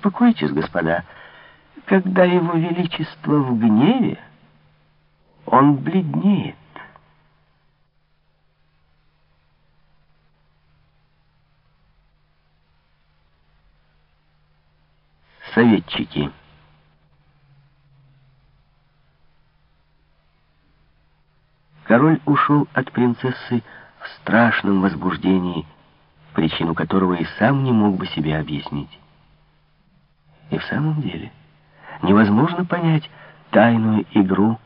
успокойтесь, господа. Когда его величество в гневе, он бледнеет. Советчики. Король ушел от принцессы в страшном возбуждении, причину которого и сам не мог бы себе объяснить. И в самом деле невозможно понять тайную игру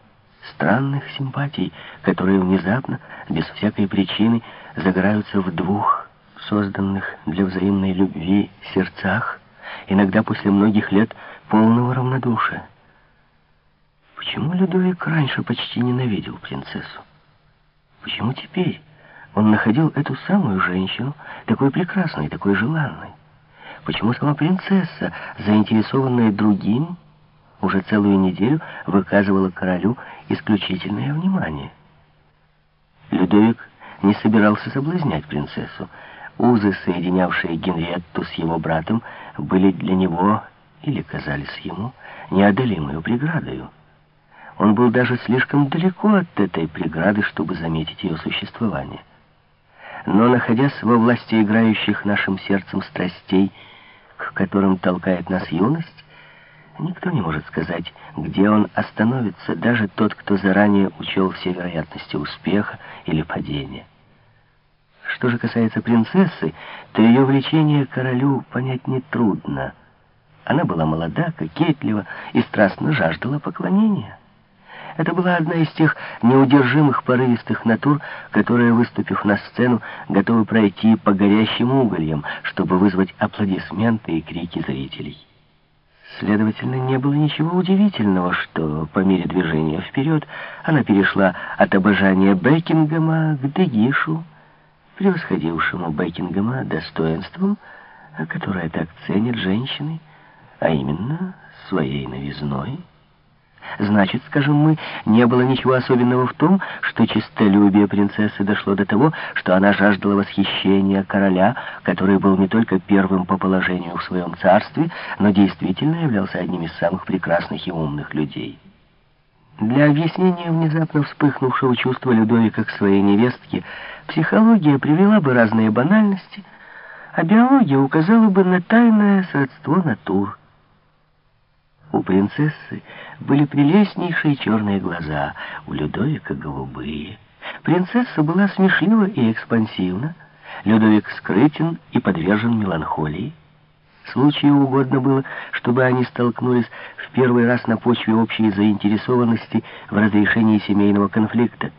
странных симпатий, которые внезапно, без всякой причины, загораются в двух созданных для взаимной любви сердцах, иногда после многих лет полного равнодушия. Почему Людовик раньше почти ненавидел принцессу? Почему теперь он находил эту самую женщину такой прекрасной, такой желанной? Почему сама принцесса, заинтересованная другим, уже целую неделю выказывала королю исключительное внимание? Людовик не собирался соблазнять принцессу. Узы, соединявшие Генриетту с его братом, были для него, или казались ему, неодолимой преградою. Он был даже слишком далеко от этой преграды, чтобы заметить ее существование. Но, находясь во власти играющих нашим сердцем страстей, к которым толкает нас юность, никто не может сказать, где он остановится, даже тот, кто заранее учел все вероятности успеха или падения. Что же касается принцессы, то ее влечение королю понять нетрудно. Она была молода, кокетлива и страстно жаждала поклонения. Это была одна из тех неудержимых порывистых натур, которые, выступив на сцену, готовы пройти по горящим угольям, чтобы вызвать аплодисменты и крики зрителей. Следовательно, не было ничего удивительного, что по мере движения вперед она перешла от обожания Бекингема к Дегишу, превосходившему Бекингема достоинством, которое так ценят женщины, а именно своей новизной. Значит, скажем мы, не было ничего особенного в том, что честолюбие принцессы дошло до того, что она жаждала восхищения короля, который был не только первым по положению в своем царстве, но действительно являлся одним из самых прекрасных и умных людей. Для объяснения внезапно вспыхнувшего чувства Людовика к своей невестке психология привела бы разные банальности, а биология указала бы на тайное сродство натур. У принцессы были прелестнейшие черные глаза, у Людовика голубые. Принцесса была смешлива и экспансивна, Людовик скрытен и подвержен меланхолии. Случаю угодно было, чтобы они столкнулись в первый раз на почве общей заинтересованности в разрешении семейного конфликта.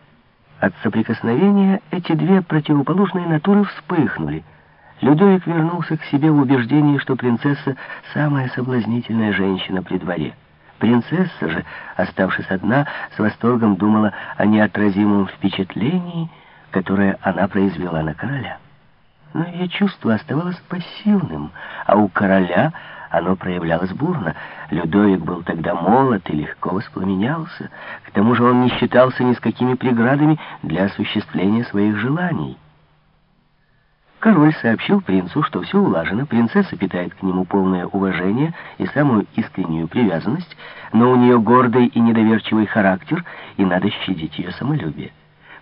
От соприкосновения эти две противоположные натуры вспыхнули — Людовик вернулся к себе в убеждении, что принцесса — самая соблазнительная женщина при дворе. Принцесса же, оставшись одна, с восторгом думала о неотразимом впечатлении, которое она произвела на короля. Но ее чувство оставалось пассивным, а у короля оно проявлялось бурно. Людовик был тогда молод и легко воспламенялся. К тому же он не считался ни с какими преградами для осуществления своих желаний. Король сообщил принцу, что все улажено, принцесса питает к нему полное уважение и самую искреннюю привязанность, но у нее гордый и недоверчивый характер, и надо щадить ее самолюбие.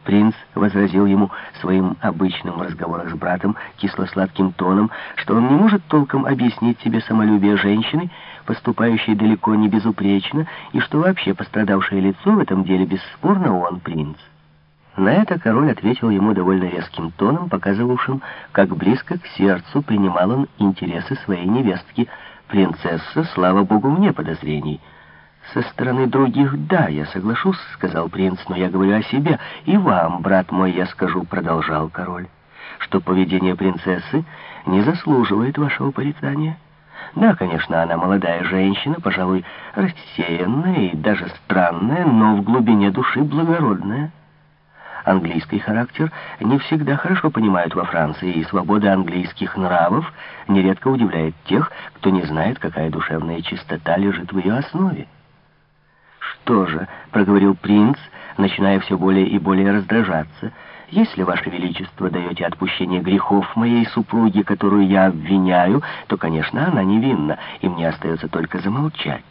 Принц возразил ему своим обычным в разговорах с братом кисло-сладким тоном, что он не может толком объяснить себе самолюбие женщины, поступающей далеко не безупречно, и что вообще пострадавшее лицо в этом деле бесспорно он принц. На это король ответил ему довольно резким тоном, показывавшим, как близко к сердцу принимал он интересы своей невестки. «Принцесса, слава богу, мне подозрений». «Со стороны других, да, я соглашусь», — сказал принц, «но я говорю о себе. И вам, брат мой, я скажу», — продолжал король, «что поведение принцессы не заслуживает вашего порицания». Да, конечно, она молодая женщина, пожалуй, рассеянная и даже странная, но в глубине души благородная английский характер не всегда хорошо понимают во Франции, и свобода английских нравов нередко удивляет тех, кто не знает, какая душевная чистота лежит в ее основе. «Что же», — проговорил принц, начиная все более и более раздражаться, — Если, Ваше Величество, даете отпущение грехов моей супруге, которую я обвиняю, то, конечно, она невинна, и мне остается только замолчать.